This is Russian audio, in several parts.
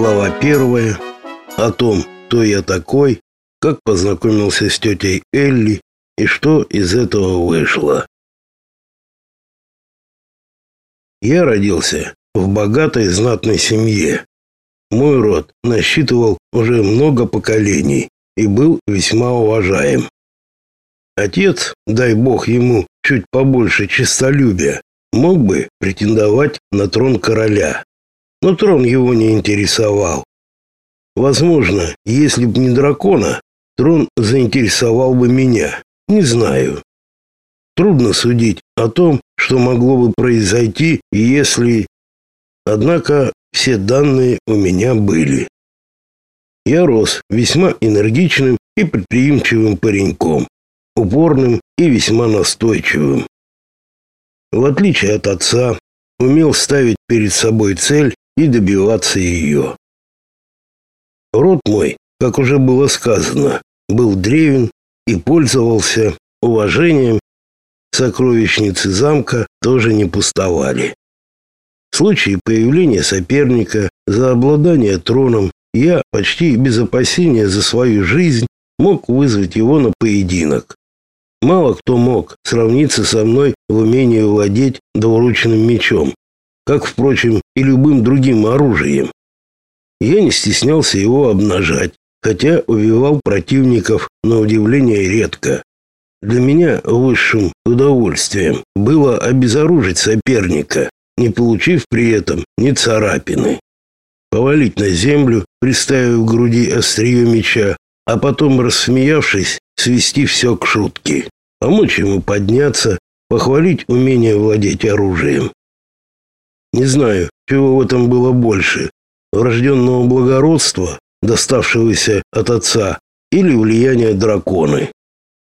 Глава первая. О том, кто я такой, как познакомился с тетей Элли и что из этого вышло. Я родился в богатой знатной семье. Мой род насчитывал уже много поколений и был весьма уважаем. Отец, дай бог ему чуть побольше честолюбия, мог бы претендовать на трон короля. Но трон его не интересовал. Возможно, если б не дракона, трон заинтересовал бы меня. Не знаю. Трудно судить о том, что могло бы произойти, если... Однако все данные у меня были. Я рос весьма энергичным и предприимчивым пареньком, упорным и весьма настойчивым. В отличие от отца, умел ставить перед собой цель и добиваться ее. Род мой, как уже было сказано, был древен и пользовался уважением. Сокровищницы замка тоже не пустовали. В случае появления соперника за обладание троном я почти без опасения за свою жизнь мог вызвать его на поединок. Мало кто мог сравниться со мной в умении владеть двуручным мечом, как, впрочем, и любым другим оружием. Я не стеснялся его обнажать, хотя убивал противников на удивление редко. Для меня высшим удовольствием было обезоружить соперника, не получив при этом ни царапины. Повалить на землю, приставив к груди острие меча, а потом, рассмеявшись, свести все к шутке. Помочь ему подняться, похвалить умение владеть оружием. Не знаю, чего в этом было больше: врожденного благородства, доставшегося от отца, или влияния драконы.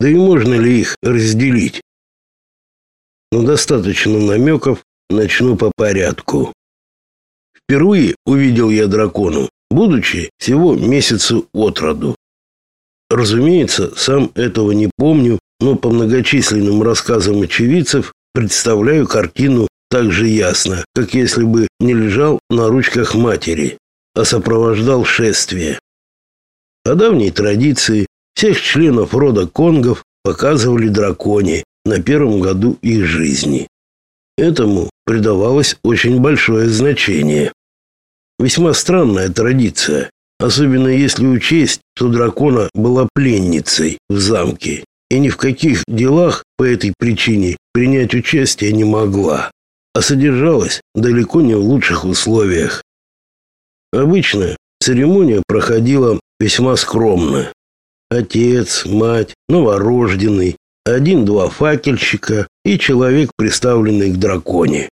Да и можно ли их разделить? Но достаточно намеков, начну по порядку. Впервые увидел я дракону, будучи всего месяцу от роду. Разумеется, сам этого не помню, но по многочисленным рассказам очевидцев представляю картину так же ясно, как если бы не лежал на ручках матери, а сопровождал шествие. По давней традиции всех членов рода конгов показывали драконе на первом году их жизни. Этому придавалось очень большое значение. Весьма странная традиция, особенно если учесть, что дракона была пленницей в замке и ни в каких делах по этой причине принять участие не могла а содержалась далеко не в лучших условиях. Обычно церемония проходила весьма скромно. Отец, мать, новорожденный, один-два факельщика и человек, приставленный к драконе.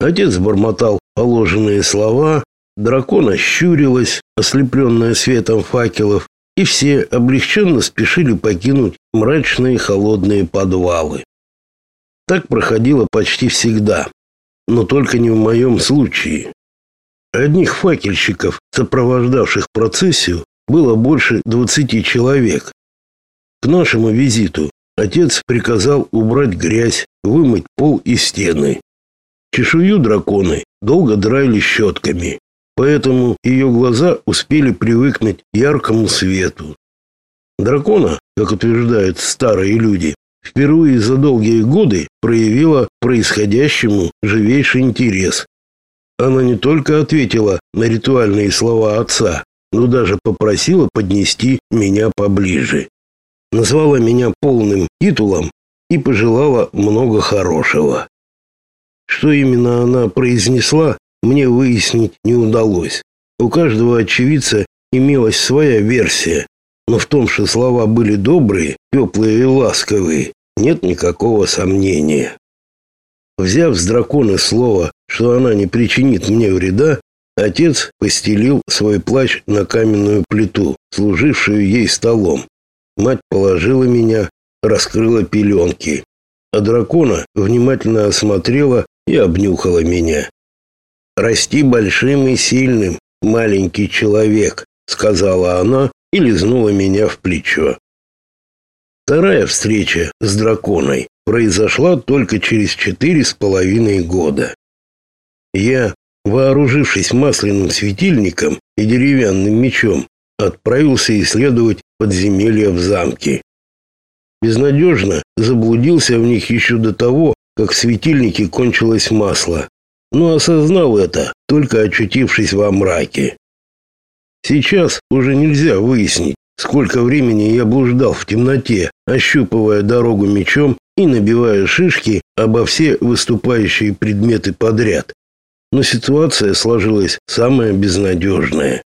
Отец бормотал положенные слова, дракона щурилась, ослепленная светом факелов, и все облегченно спешили покинуть мрачные холодные подвалы. Так проходило почти всегда, но только не в моем случае. Одних факельщиков, сопровождавших процессию, было больше двадцати человек. К нашему визиту отец приказал убрать грязь, вымыть пол и стены. Чешую драконы долго драили щетками, поэтому ее глаза успели привыкнуть к яркому свету. Дракона, как утверждают старые люди, впервые за долгие годы проявила происходящему живейший интерес. Она не только ответила на ритуальные слова отца, но даже попросила поднести меня поближе. Назвала меня полным титулом и пожелала много хорошего. Что именно она произнесла, мне выяснить не удалось. У каждого очевидца имелась своя версия, но в том, что слова были добрые, теплые и ласковые, нет никакого сомнения. Взяв с дракона слово, что она не причинит мне вреда, отец постелил свой плащ на каменную плиту, служившую ей столом. Мать положила меня, раскрыла пеленки, а дракона внимательно осмотрела и обнюхала меня. «Расти большим и сильным, маленький человек», — сказала она и лизнула меня в плечо. Вторая встреча с драконой произошла только через четыре с половиной года. Я, вооружившись масляным светильником и деревянным мечом, отправился исследовать подземелья в замке. Безнадежно заблудился в них еще до того, как в светильнике кончилось масло, но осознал это, только очутившись во мраке. Сейчас уже нельзя выяснить, сколько времени я блуждал в темноте, ощупывая дорогу мечом и набивая шишки обо все выступающие предметы подряд. Но ситуация сложилась самая безнадежная.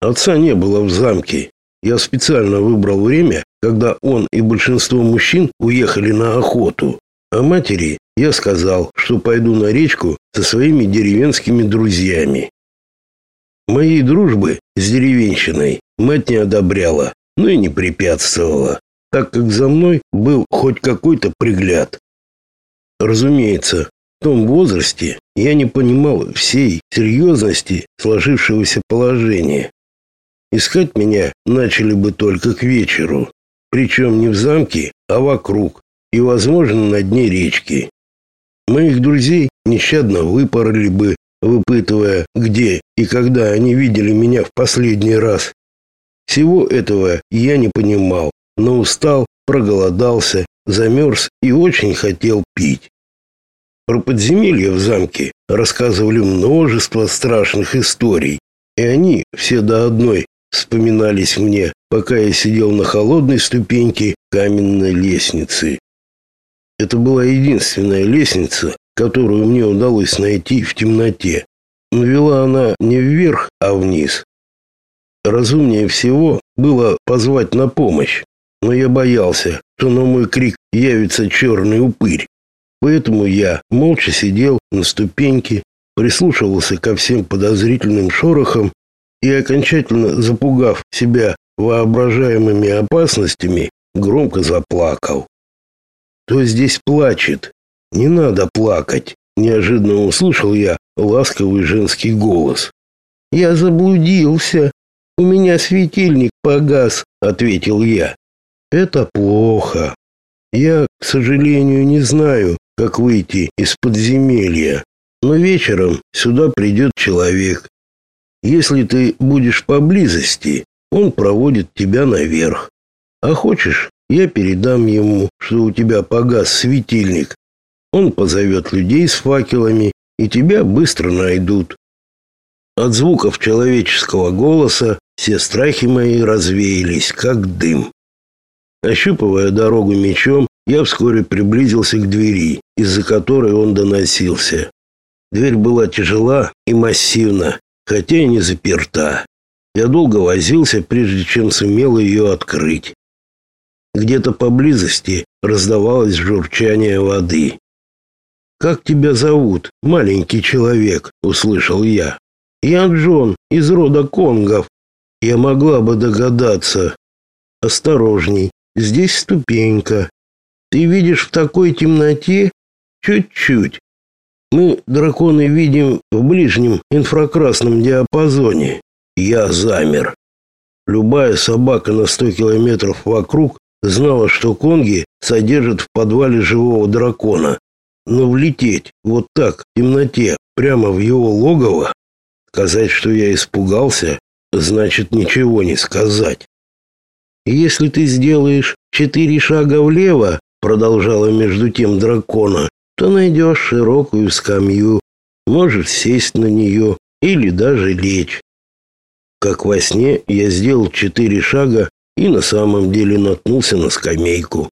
Отца не было в замке. Я специально выбрал время, когда он и большинство мужчин уехали на охоту. А матери я сказал, что пойду на речку со своими деревенскими друзьями. Моей дружбы с деревенщиной мать не одобряла, но и не препятствовала, так как за мной был хоть какой-то пригляд. Разумеется, в том возрасте я не понимал всей серьезности сложившегося положения. Искать меня начали бы только к вечеру, причем не в замке, а вокруг и, возможно, на дне речки. Моих друзей нещадно выпороли бы, выпытывая, где и когда они видели меня в последний раз. Всего этого я не понимал, но устал, проголодался, замерз и очень хотел пить. Про подземелья в замке рассказывали множество страшных историй, и они все до одной вспоминались мне, пока я сидел на холодной ступеньке каменной лестницы. Это была единственная лестница, которую мне удалось найти в темноте. Но вела она не вверх, а вниз. Разумнее всего было позвать на помощь, но я боялся, что на мой крик явится черный упырь. Поэтому я молча сидел на ступеньке, прислушивался ко всем подозрительным шорохам и, окончательно запугав себя воображаемыми опасностями, громко заплакал. Кто здесь плачет? Не надо плакать, неожиданно услышал я ласковый женский голос. Я заблудился. У меня светильник погас, ответил я. Это плохо. Я, к сожалению, не знаю, как выйти из подземелья. Но вечером сюда придет человек. Если ты будешь поблизости, он проводит тебя наверх. А хочешь, я передам ему, что у тебя погас светильник. Он позовет людей с факелами, и тебя быстро найдут. От звуков человеческого голоса все страхи мои развеялись, как дым. Ощупывая дорогу мечом, я вскоре приблизился к двери, из-за которой он доносился. Дверь была тяжела и массивна, хотя и не заперта. Я долго возился, прежде чем сумел ее открыть. Где-то поблизости раздавалось журчание воды. «Как тебя зовут, маленький человек?» — услышал я. «Я Джон, из рода Конгов. Я могла бы догадаться. Осторожней, здесь ступенька. Ты видишь в такой темноте? Чуть-чуть. Мы, драконы, видим в ближнем инфракрасном диапазоне. Я замер. Любая собака на сто километров вокруг знала, что конги содержат в подвале живого дракона. Но влететь вот так в темноте прямо в его логово, сказать, что я испугался, значит ничего не сказать. Если ты сделаешь четыре шага влево, продолжала между тем дракона, то найдешь широкую скамью, можешь сесть на нее или даже лечь. Как во сне я сделал четыре шага и на самом деле наткнулся на скамейку.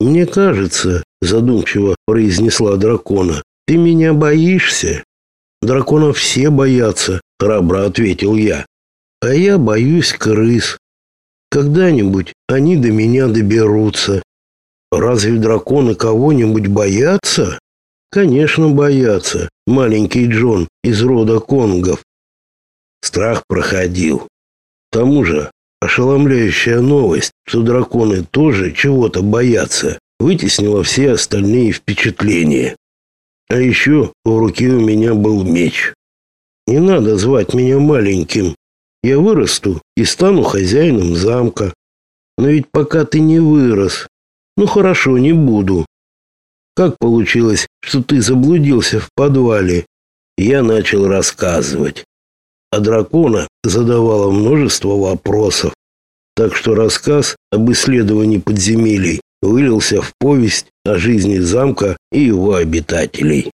Мне кажется, задумчиво произнесла дракона. Ты меня боишься? Драконов все боятся, храбро ответил я. А я боюсь крыс. Когда-нибудь они до меня доберутся. Разве драконы кого-нибудь боятся? Конечно, боятся. Маленький Джон из рода конгов. Страх проходил. К тому же, ошеломляющая новость, что драконы тоже чего-то боятся, вытеснила все остальные впечатления. А еще в руке у меня был меч. Не надо звать меня маленьким. Я вырасту и стану хозяином замка. Но ведь пока ты не вырос. Ну хорошо, не буду. Как получилось, что ты заблудился в подвале? я начал рассказывать. А дракона задавала множество вопросов, так что рассказ об исследовании подземелий вылился в повесть о жизни замка и его обитателей.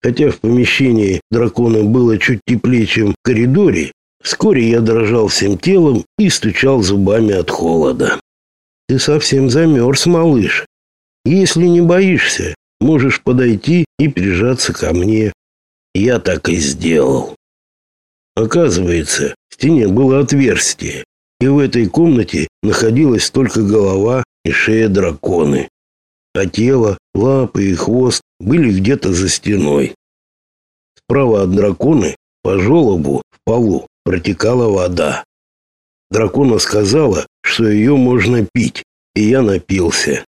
Хотя в помещении дракона было чуть теплее, чем в коридоре, вскоре я дрожал всем телом и стучал зубами от холода. «Ты совсем замерз, малыш. Если не боишься, можешь подойти и прижаться ко мне». Я так и сделал. Оказывается, в стене было отверстие, и в этой комнате находилась только голова и драконы, а тело, лапы и хвост были где-то за стеной. Справа от драконы по желобу в полу протекала вода. Дракона сказала, что ее можно пить, и я напился.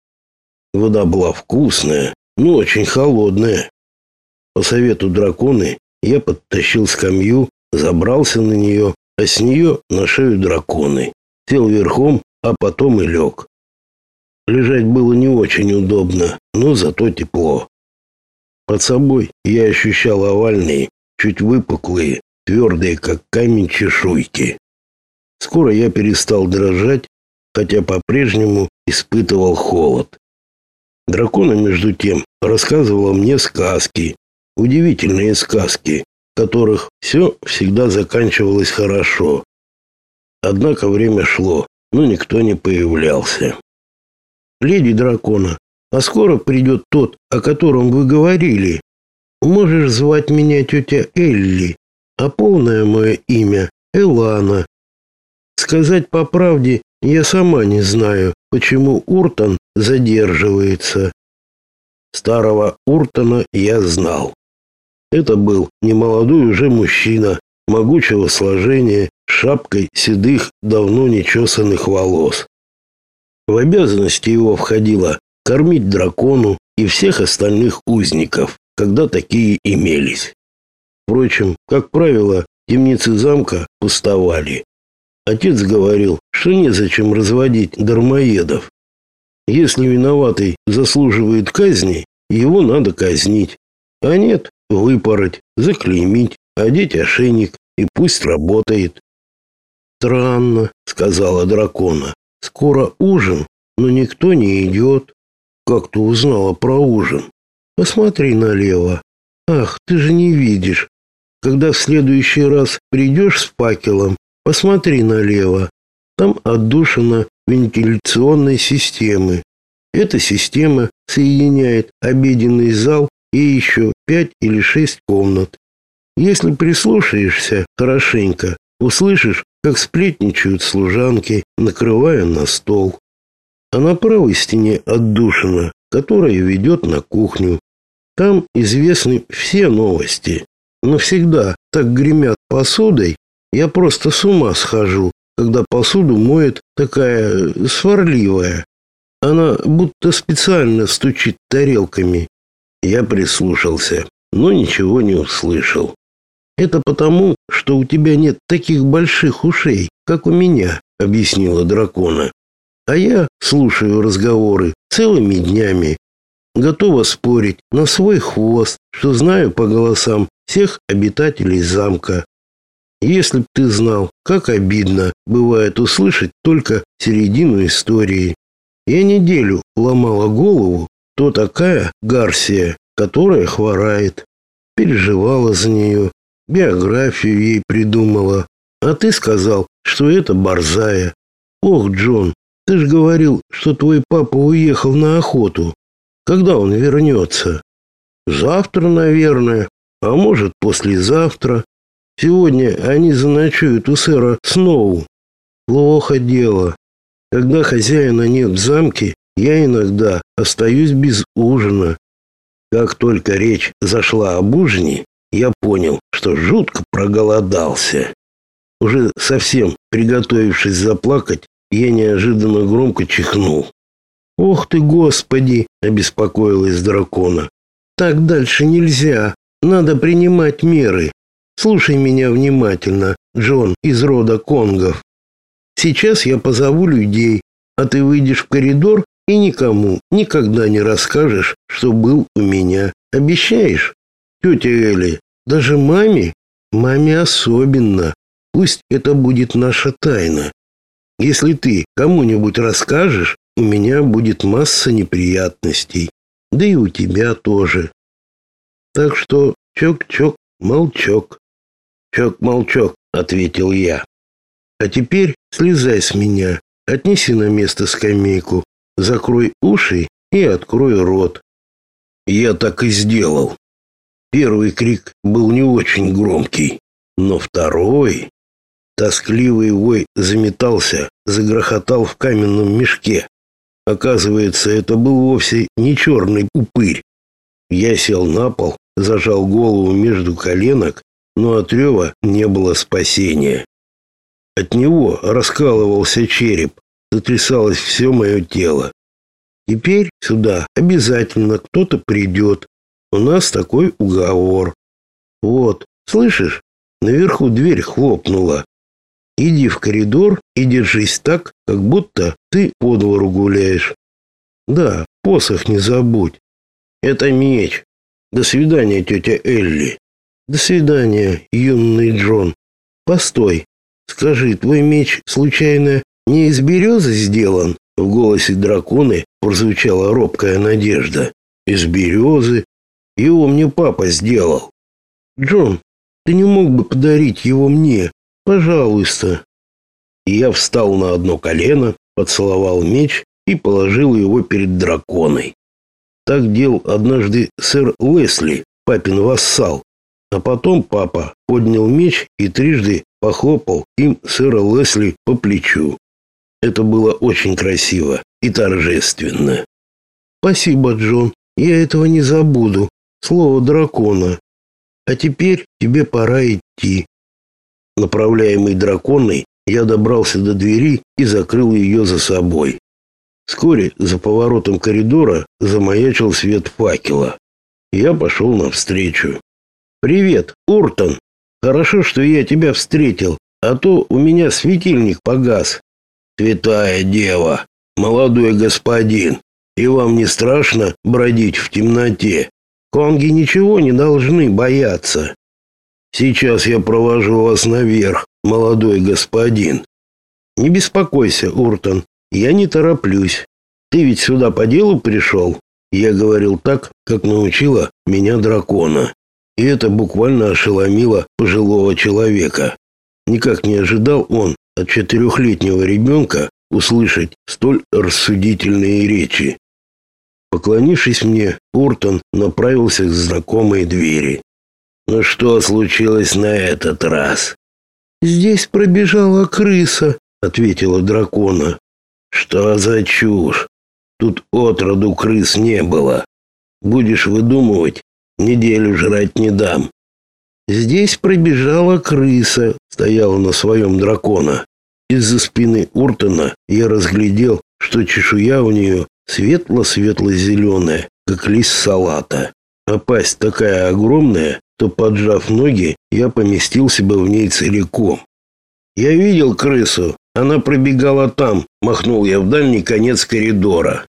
Вода была вкусная, но очень холодная. По совету драконы я подтащил скамью, забрался на нее, а с нее на шею драконы. Сел верхом, а потом и лег. Лежать было не очень удобно, но зато тепло. Под собой я ощущал овальные, чуть выпуклые, твердые, как камень, чешуйки. Скоро я перестал дрожать, хотя по-прежнему испытывал холод. Дракона, между тем, рассказывала мне сказки, удивительные сказки, которых все всегда заканчивалось хорошо. Однако время шло, но никто не появлялся леди дракона, а скоро придет тот, о котором вы говорили. Можешь звать меня тетя Элли, а полное мое имя Элана. Сказать по правде, я сама не знаю, почему Уртон задерживается. Старого Уртона я знал. Это был немолодой уже мужчина, могучего сложения, шапкой седых, давно нечесанных волос. В обязанности его входило кормить дракону и всех остальных узников, когда такие имелись. Впрочем, как правило, темницы замка пустовали. Отец говорил, что незачем разводить дармоедов. Если виноватый заслуживает казни, его надо казнить. А нет, выпороть, заклеймить, одеть ошейник и пусть работает. «Странно», — сказала дракона. Скоро ужин, но никто не идет. Как ты узнала про ужин? Посмотри налево. Ах, ты же не видишь. Когда в следующий раз придешь с факелом, посмотри налево. Там отдушина вентиляционной системы. Эта система соединяет обеденный зал и еще пять или шесть комнат. Если прислушаешься хорошенько, услышишь как сплетничают служанки, накрывая на стол. А на правой стене отдушина, которая ведет на кухню. Там известны все новости. Но всегда так гремят посудой, я просто с ума схожу, когда посуду моет такая сварливая. Она будто специально стучит тарелками. Я прислушался, но ничего не услышал. Это потому, что у тебя нет таких больших ушей, как у меня, объяснила дракона. А я слушаю разговоры целыми днями. Готова спорить на свой хвост, что знаю по голосам всех обитателей замка. Если б ты знал, как обидно бывает услышать только середину истории. Я неделю ломала голову, кто такая Гарсия, которая хворает. Переживала за нее, биографию ей придумала. А ты сказал, что это борзая. Ох, Джон, ты же говорил, что твой папа уехал на охоту. Когда он вернется? Завтра, наверное, а может, послезавтра. Сегодня они заночуют у сэра Сноу. Плохо дело. Когда хозяина нет в замке, я иногда остаюсь без ужина. Как только речь зашла об ужине, я понял, что жутко проголодался. Уже совсем приготовившись заплакать, я неожиданно громко чихнул. «Ох ты, Господи!» — обеспокоилась дракона. «Так дальше нельзя. Надо принимать меры. Слушай меня внимательно, Джон из рода Конгов. Сейчас я позову людей, а ты выйдешь в коридор и никому никогда не расскажешь, что был у меня. Обещаешь?» Тетя Эли, Даже маме? Маме особенно. Пусть это будет наша тайна. Если ты кому-нибудь расскажешь, у меня будет масса неприятностей. Да и у тебя тоже. Так что чок-чок, молчок. Чок-молчок, ответил я. А теперь слезай с меня, отнеси на место скамейку, закрой уши и открой рот. Я так и сделал. Первый крик был не очень громкий, но второй... Тоскливый вой заметался, загрохотал в каменном мешке. Оказывается, это был вовсе не черный упырь. Я сел на пол, зажал голову между коленок, но от рева не было спасения. От него раскалывался череп, затрясалось все мое тело. Теперь сюда обязательно кто-то придет. У нас такой уговор. Вот, слышишь, наверху дверь хлопнула. Иди в коридор и держись так, как будто ты по двору гуляешь. Да, посох не забудь. Это меч. До свидания, тетя Элли. До свидания, юный Джон. Постой. Скажи, твой меч случайно не из березы сделан? В голосе драконы прозвучала робкая надежда. Из березы? Его мне папа сделал. Джон, ты не мог бы подарить его мне? Пожалуйста. И я встал на одно колено, поцеловал меч и положил его перед драконой. Так делал однажды сэр Лесли, папин вассал. А потом папа поднял меч и трижды похлопал им сэра Лесли по плечу. Это было очень красиво и торжественно. Спасибо, Джон. Я этого не забуду. Слово дракона. А теперь тебе пора идти. Направляемый драконой, я добрался до двери и закрыл ее за собой. Вскоре за поворотом коридора замаячил свет факела. Я пошел навстречу. «Привет, Уртон! Хорошо, что я тебя встретил, а то у меня светильник погас». «Святая дева, молодой господин, и вам не страшно бродить в темноте? Конги ничего не должны бояться». Сейчас я провожу вас наверх, молодой господин. Не беспокойся, Уртон, я не тороплюсь. Ты ведь сюда по делу пришел?» Я говорил так, как научила меня дракона. И это буквально ошеломило пожилого человека. Никак не ожидал он от четырехлетнего ребенка услышать столь рассудительные речи. Поклонившись мне, Уртон направился к знакомой двери. Ну что случилось на этот раз? Здесь пробежала крыса, ответила дракона. Что за чушь? Тут отроду крыс не было. Будешь выдумывать, неделю жрать не дам. Здесь пробежала крыса, стояла на своем дракона. Из-за спины Уртона я разглядел, что чешуя у нее светло-светло-зеленая, как лист салата. А пасть такая огромная, то, поджав ноги, я поместился бы в ней целиком. Я видел крысу, она пробегала там, махнул я в дальний конец коридора.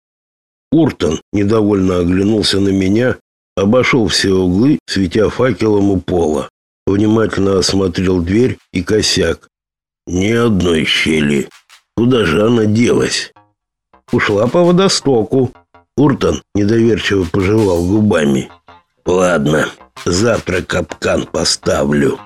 Уртон недовольно оглянулся на меня, обошел все углы, светя факелом у пола. Внимательно осмотрел дверь и косяк. Ни одной щели. Куда же она делась? Ушла по водостоку. Уртон недоверчиво пожевал губами. Ладно, завтра капкан поставлю.